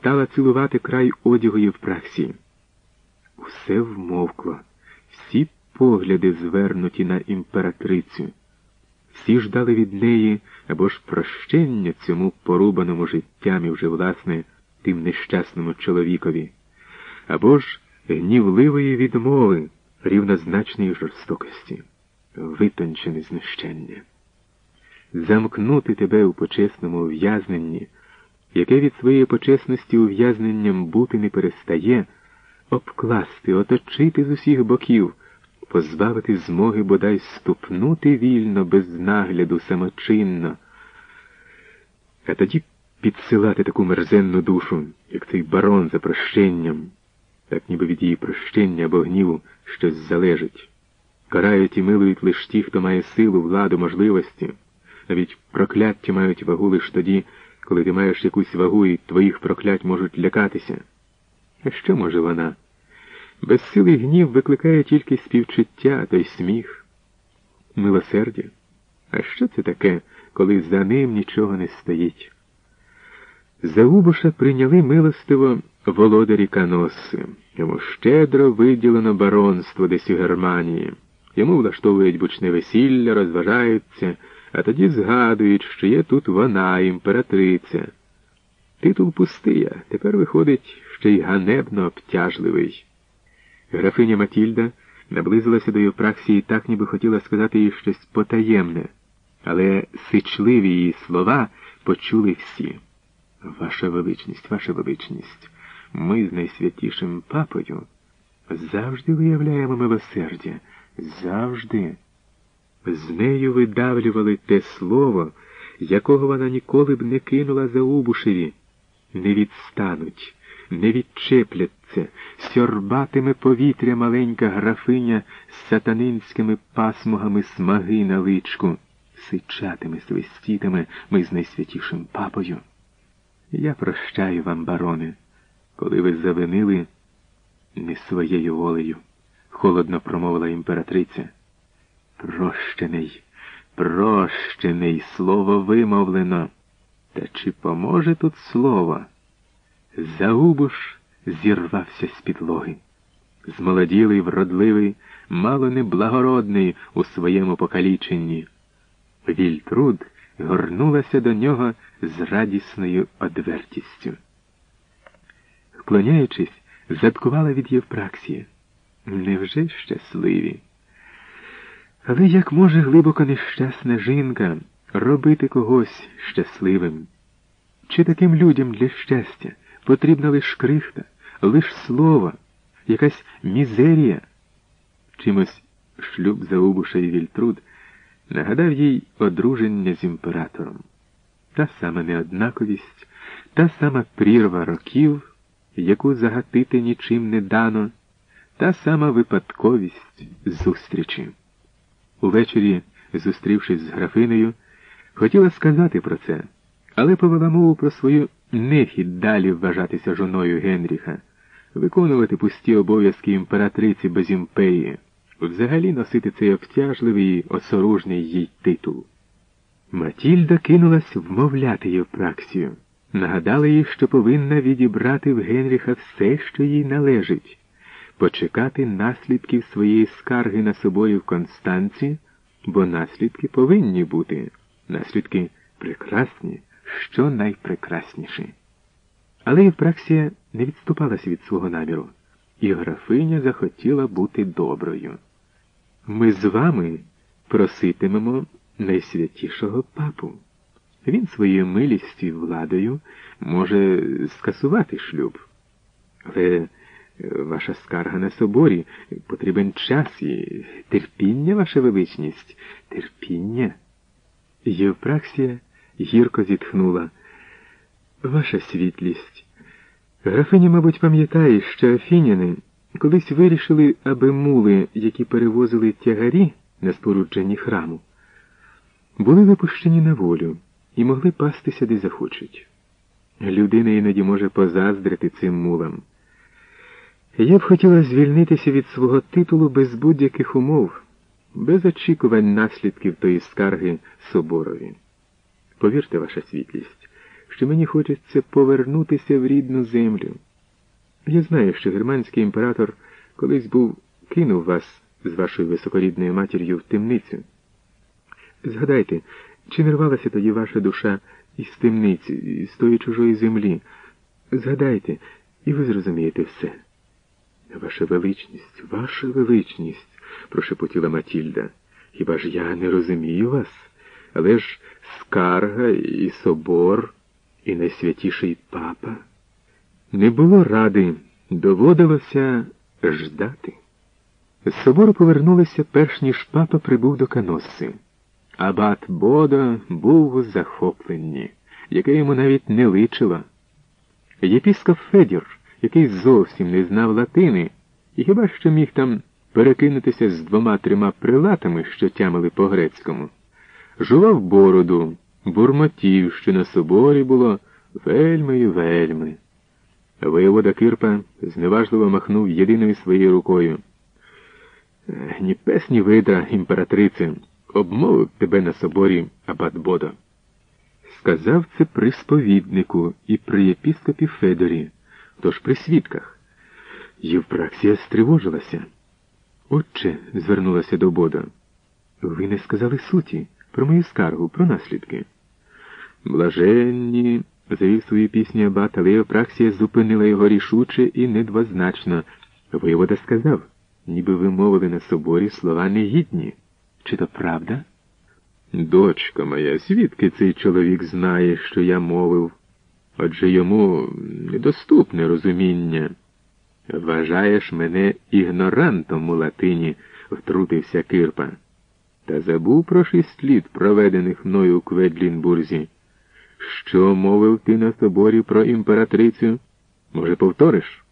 стала цілувати край одягу Євпраксії. Усе вмовкло, всі погляди звернуті на імператрицю. Всі ждали від неї або ж прощення цьому порубаному життям і вже, власне, тим нещасному чоловікові, або ж гнівливої відмови, рівнозначної жорстокості, витончене знищення. Замкнути тебе у почесному ув'язненні, яке від своєї почесності ув'язненням бути не перестає, обкласти, оточити з усіх боків позбавити змоги бодай ступнути вільно, без нагляду, самочинно, а тоді підсилати таку мерзенну душу, як цей барон за прощенням, так ніби від її прощення або гніву щось залежить. Карають і милують лиш ті, хто має силу, владу, можливості, навіть прокляття мають вагу лиш тоді, коли ти маєш якусь вагу і твоїх проклять можуть лякатися. А що може вона? Безсилий гнів викликає тільки співчуття та й сміх, милосердя. А що це таке, коли за ним нічого не стоїть? За Убуша прийняли милостиво володарі Каноси. Йому щедро виділено баронство десь у Германії. Йому влаштовують бучне весілля, розважаються, а тоді згадують, що є тут вона, імператриця. Титул пустий, а тепер виходить ще й ганебно обтяжливий. Графиня Матільда наблизилася до Євпраксії так, ніби хотіла сказати їй щось потаємне, але сичливі її слова почули всі. Ваша величність, ваша величність, ми з найсвятішим папою завжди виявляємо милосердя, завжди. З нею видавлювали те слово, якого вона ніколи б не кинула за Убушеві. Не відстануть не відчепляться, сьорбатиме повітря маленька графиня з сатанинськими пасмугами смаги на личку, сичатиме, свистітиме ми з найсвятішим папою. Я прощаю вам, бароне, коли ви завинили не своєю волею, холодно промовила імператриця. Прощений, прощений, слово вимовлено. Та чи поможе тут слово? Загубуш зірвався з підлоги. Змолоділий, вродливий, мало не благородний у своєму покаліченні. Вільтруд горнулася до нього з радісною одвертістю. Вклоняючись, заткувала від Євпраксії. Невже щасливі? Але як може глибоко нещасна жінка робити когось щасливим? Чи таким людям для щастя? Потрібна лиш крихта, лиш слово, якась мізерія. Чимось шлюб Заубуша і Вільтруд нагадав їй одруження з імператором. Та сама неоднаковість, та сама прірва років, яку загатити нічим не дано, та сама випадковість зустрічі. Увечері, зустрівшись з графинею, хотіла сказати про це, але повела мову про свою нехід далі вважатися жоною Генріха, виконувати пусті обов'язки імператриці без імперії, взагалі носити цей обтяжливий і осоружний їй титул. Матільда кинулась вмовляти Євпраксію, нагадала їй, що повинна відібрати в Генріха все, що їй належить, почекати наслідків своєї скарги на собою в Констанці, бо наслідки повинні бути, наслідки прекрасні що найпрекрасніше. Але Євпраксія не відступалася від свого наміру, і графиня захотіла бути доброю. Ми з вами проситимемо найсвятішого папу. Він своєю милістю і владою може скасувати шлюб. Але ваша скарга на соборі потрібен час і терпіння, ваша величність, терпіння. Євпраксія гірко зітхнула. Ваша світлість. Графиня, мабуть, пам'ятає, що афіняни колись вирішили, аби мули, які перевозили тягарі на спорудженні храму, були випущені на волю і могли пастися де захочуть. Людина іноді може позаздрити цим мулам. Я б хотіла звільнитися від свого титулу без будь-яких умов, без очікувань наслідків тої скарги соборові. Повірте, ваша світлість, що мені хочеться повернутися в рідну землю. Я знаю, що германський імператор колись був кинув вас з вашою високорідною матір'ю в темницю. Згадайте, чи не рвалася тоді ваша душа із темниці, із тої чужої землі? Згадайте, і ви зрозумієте все. Ваша величність, ваша величність, прошепотіла Матільда. Хіба ж я не розумію вас? Але ж скарга і собор, і найсвятіший папа. Не було ради, доводилося ждати. З собору повернулися, перш ніж папа прибув до Каноси. Абат Бода був у захопленні, яке йому навіть не личило. Єпіскоп Федір, який зовсім не знав латини, і хіба що міг там перекинутися з двома-трьома прилатами, що тямили по грецькому, жував бороду, бурмотів, що на соборі було вельми і вельми. Воєвода Кирпа зневажливо махнув єдиною своєю рукою. Ні пес, ні видра, імператрице, обмовив тебе на соборі Абат Бодо. Сказав це при сповіднику і при єпіскопі Федорі, тож при свідках. Євпраксія стривожилася. Отче, звернулася до Бода, ви не сказали суті про мою скаргу, про наслідки. Блаженні, завів свою пісню Абат, але Євпраксія зупинила його рішуче і недвозначно. Воєвода сказав, ніби ви мовили на соборі слова негідні. Чи то правда? Дочка моя, звідки цей чоловік знає, що я мовив? Отже йому недоступне розуміння. Вважаєш мене ігнорантом у латині, втрутився Кирпа. Та забув про шість літ, проведених мною у Кведлінбурзі. Що мовив ти на соборі про імператрицю? Може, повториш?